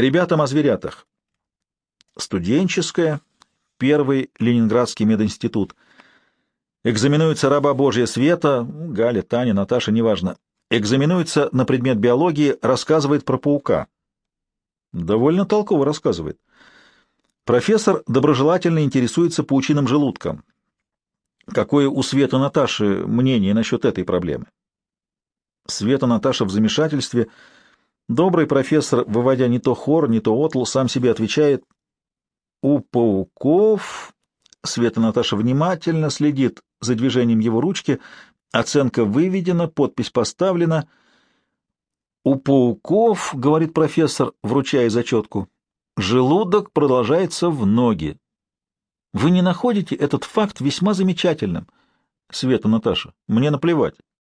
Ребятам о зверятах. Студенческая, первый Ленинградский мединститут. Экзаменуется раба Божья Света, Галя, Таня, Наташа, неважно. Экзаменуется на предмет биологии, рассказывает про паука. Довольно толково рассказывает. Профессор доброжелательно интересуется паучиным желудком. Какое у Света Наташи мнение насчет этой проблемы? Света Наташа в замешательстве. Добрый профессор, выводя не то хор, не то отл, сам себе отвечает. У пауков... Света Наташа внимательно следит за движением его ручки. Оценка выведена, подпись поставлена. У пауков, говорит профессор, вручая зачетку, желудок продолжается в ноги. Вы не находите этот факт весьма замечательным? Света Наташа, мне наплевать.